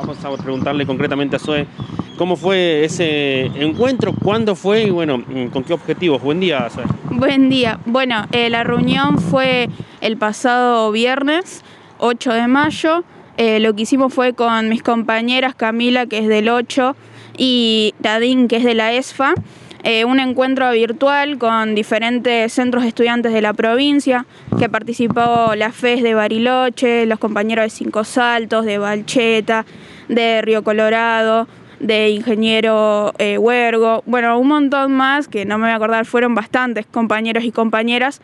Vamos a preguntarle concretamente a Zoe cómo fue ese encuentro, cuándo fue y bueno, con qué objetivos. Buen día, Zoe. Buen día. Bueno, eh, la reunión fue el pasado viernes 8 de mayo. Eh, lo que hicimos fue con mis compañeras Camila, que es del 8, y Dadín, que es de la ESFA. Eh, un encuentro virtual con diferentes centros de estudiantes de la provincia, que participó la FES de Bariloche, los compañeros de Cinco Saltos, de Balcheta, de Río Colorado, de Ingeniero eh, Huergo, bueno, un montón más que no me voy a acordar, fueron bastantes compañeros y compañeras.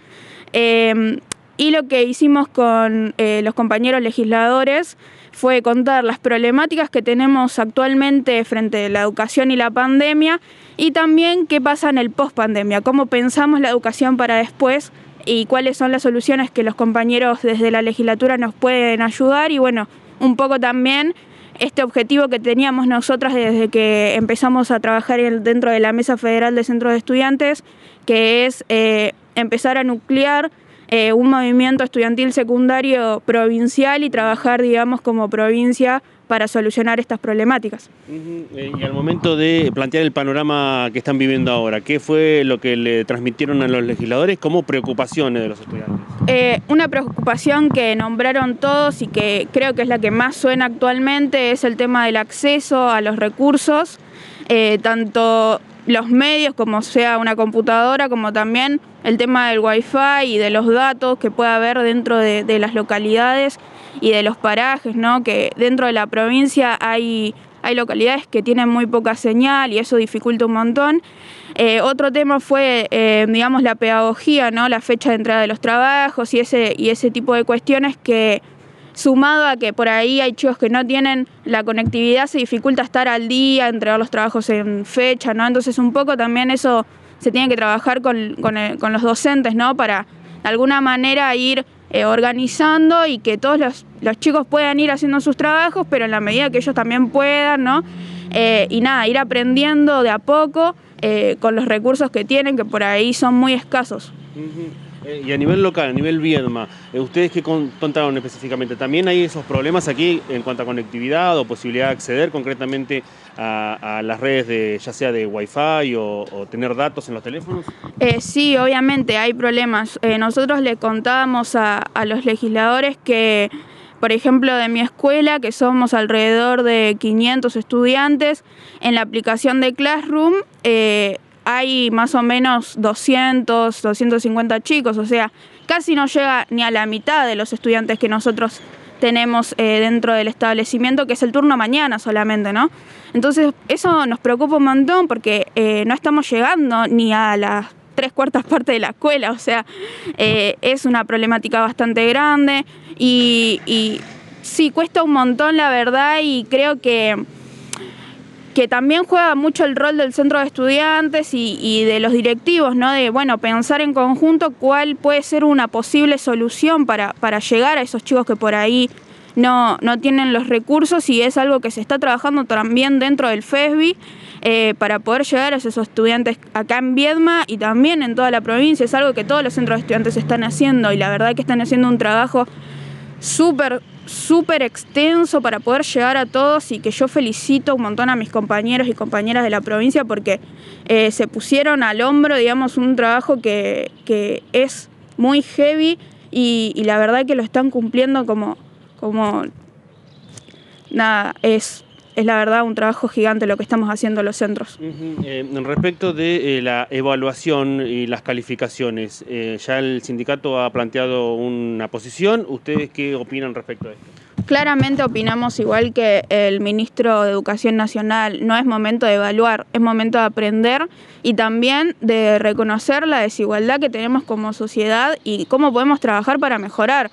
Em, y lo que hicimos con eh, los compañeros legisladores fue contar las problemáticas que tenemos actualmente frente a la educación y la pandemia y también qué pasa en el post pandemia, cómo pensamos la educación para después y cuáles son las soluciones que los compañeros desde la legislatura nos pueden ayudar y bueno, un poco también este objetivo que teníamos nosotras desde que empezamos a trabajar dentro de la Mesa Federal de Centros de Estudiantes, que es eh, empezar a nuclear eh, un movimiento estudiantil secundario provincial y trabajar, digamos, como provincia para solucionar estas problemáticas. Eh, y al momento de plantear el panorama que están viviendo ahora, ¿qué fue lo que le transmitieron a los legisladores como preocupaciones de los estudiantes? Eh, una preocupación que nombraron todos y que creo que es la que más suena actualmente es el tema del acceso a los recursos, tanto los medios, como sea una computadora, como también el tema del wifi y de los datos que pueda haber dentro de, las localidades y de los parajes, ¿no? Que dentro de la provincia hay, hay localidades que tienen muy poca señal y eso dificulta un montón. Eh, otro tema fue, eh, digamos, la pedagogía, ¿no? La fecha de entrada de los trabajos y ese, y ese tipo de cuestiones que sumado a que por ahí hay chicos que no tienen la conectividad, se dificulta estar al día, entregar los trabajos en fecha, ¿no? Entonces un poco también eso se tiene que trabajar con, los docentes, ¿no? Para de alguna manera ir eh, organizando y que todos los, chicos puedan ir haciendo sus trabajos, pero en la medida que ellos también puedan, ¿no? Eh, y nada, ir aprendiendo de a poco eh, con los recursos que tienen, que por ahí son muy escasos. Eh, y a nivel local, a nivel Viedma, eh, ¿ustedes qué contaron específicamente? ¿También hay esos problemas aquí en cuanto a conectividad o posibilidad de acceder concretamente a, las redes de ya sea de Wi-Fi o, tener datos en los teléfonos? Eh, sí, obviamente hay problemas. nosotros le contábamos a, los legisladores que, por ejemplo, de mi escuela, que somos alrededor de 500 estudiantes, en la aplicación de Classroom, hay más o menos 200, 250 chicos, o sea, casi no llega ni a la mitad de los estudiantes que nosotros tenemos eh, dentro del establecimiento, que es el turno mañana solamente, ¿no? Entonces, eso nos preocupa un montón porque eh, no estamos llegando ni a las tres cuartas partes de la escuela, o sea, eh, es una problemática bastante grande y, y sí, cuesta un montón, la verdad, y creo que que también juega mucho el rol del centro de estudiantes y, de los directivos, ¿no? De, bueno, pensar en conjunto cuál puede ser una posible solución para, para llegar a esos chicos que por ahí no, no tienen los recursos y es algo que se está trabajando también dentro del FESBI eh, para poder llegar a esos estudiantes acá en Viedma y también en toda la provincia. Es algo que todos los centros de estudiantes están haciendo y la verdad que están haciendo un trabajo súper súper extenso para poder llegar a todos y que yo felicito un montón a mis compañeros y compañeras de la provincia porque eh, se pusieron al hombro, digamos, un trabajo que, es muy heavy y, y, la verdad que lo están cumpliendo como, como nada, es es la verdad un trabajo gigante lo que estamos haciendo los centros. Eh, respecto de eh, la evaluación y las calificaciones, eh, ya el sindicato ha planteado una posición. ¿Ustedes qué opinan respecto a esto? Claramente opinamos igual que el ministro de Educación Nacional, no es momento de evaluar, es momento de aprender y también de reconocer la desigualdad que tenemos como sociedad y cómo podemos trabajar para mejorar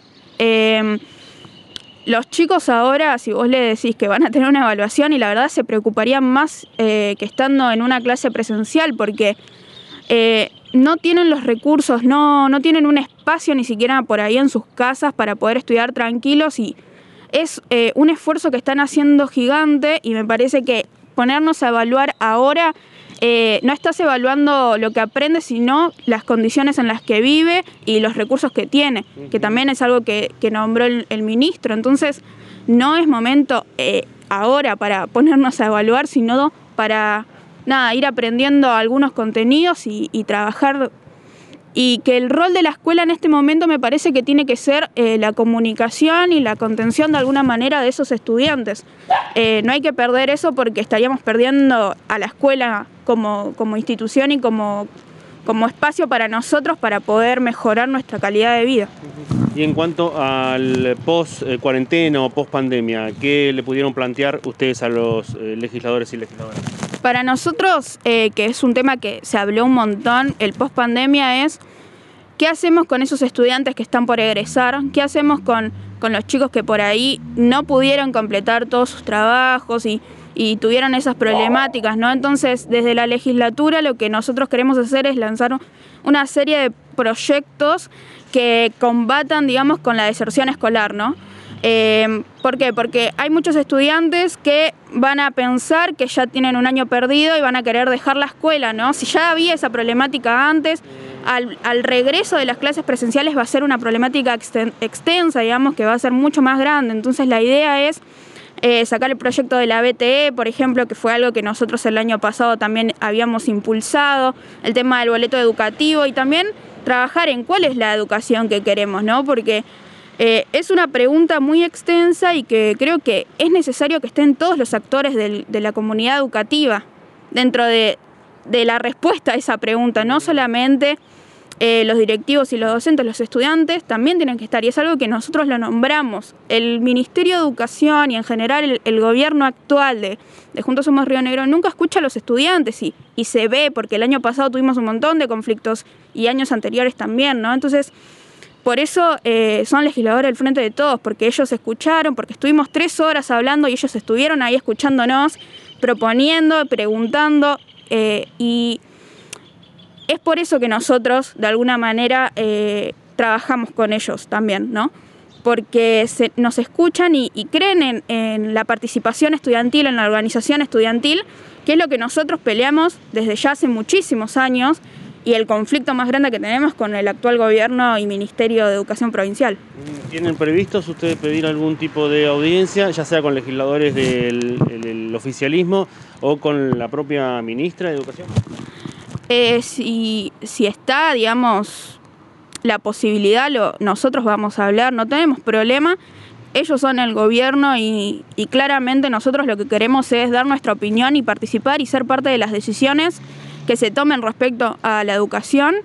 los chicos ahora, si vos le decís que van a tener una evaluación y la verdad se preocuparían más eh, que estando en una clase presencial porque eh, no tienen los recursos, no, no tienen un espacio ni siquiera por ahí en sus casas para poder estudiar tranquilos y es eh, un esfuerzo que están haciendo gigante y me parece que ponernos a evaluar ahora eh, no estás evaluando lo que aprende, sino las condiciones en las que vive y los recursos que tiene, que también es algo que, nombró el, ministro. Entonces, no es momento, eh, ahora para ponernos a evaluar, sino para nada, ir aprendiendo algunos contenidos y, trabajar. Y que el rol de la escuela en este momento me parece que tiene que ser eh, la comunicación y la contención de alguna manera de esos estudiantes. Eh, no hay que perder eso porque estaríamos perdiendo a la escuela como, como institución y como, como espacio para nosotros para poder mejorar nuestra calidad de vida. Y en cuanto al post cuarentena o post pandemia, ¿qué le pudieron plantear ustedes a los eh, legisladores y legisladoras? Para nosotros, eh, que es un tema que se habló un montón, el post pandemia es qué hacemos con esos estudiantes que están por egresar, qué hacemos con, con los chicos que por ahí no pudieron completar todos sus trabajos y y tuvieron esas problemáticas, ¿no? Entonces, desde la legislatura lo que nosotros queremos hacer es lanzar una serie de proyectos que combatan, digamos, con la deserción escolar, ¿no? Eh, ¿Por qué? Porque hay muchos estudiantes que van a pensar que ya tienen un año perdido y van a querer dejar la escuela, ¿no? Si ya había esa problemática antes, al, al regreso de las clases presenciales va a ser una problemática extensa, digamos, que va a ser mucho más grande. Entonces la idea es eh, sacar el proyecto de la BTE, por ejemplo, que fue algo que nosotros el año pasado también habíamos impulsado, el tema del boleto educativo y también trabajar en cuál es la educación que queremos, ¿no? Porque eh, es una pregunta muy extensa y que creo que es necesario que estén todos los actores de la comunidad educativa dentro de, de la respuesta a esa pregunta, no solamente eh, los directivos y los docentes, los estudiantes, también tienen que estar. Y es algo que nosotros lo nombramos. El Ministerio de Educación y en general el, gobierno actual de, Juntos Somos Río Negro nunca escucha a los estudiantes y, y se ve, porque el año pasado tuvimos un montón de conflictos y años anteriores también, ¿no? Entonces, por eso eh, son legisladores del frente de todos, porque ellos escucharon, porque estuvimos tres horas hablando y ellos estuvieron ahí escuchándonos, proponiendo, preguntando eh, y es por eso que nosotros, de alguna manera, eh, trabajamos con ellos también, ¿no? Porque nos escuchan y, creen en, la participación estudiantil, en la organización estudiantil, que es lo que nosotros peleamos desde ya hace muchísimos años y el conflicto más grande que tenemos con el actual gobierno y Ministerio de Educación Provincial. ¿Tienen previstos ustedes pedir algún tipo de audiencia, ya sea con legisladores del oficialismo o con la propia ministra de Educación? Eh, si, está, digamos, la posibilidad, lo, nosotros vamos a hablar, no tenemos problema. Ellos son el gobierno y, claramente nosotros lo que queremos es dar nuestra opinión y participar y ser parte de las decisiones que se tomen respecto a la educación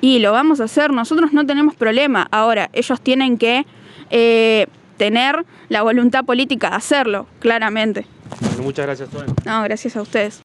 y lo vamos a hacer. Nosotros no tenemos problema. Ahora, ellos tienen que eh, tener la voluntad política de hacerlo, claramente. muchas gracias, No, gracias a ustedes.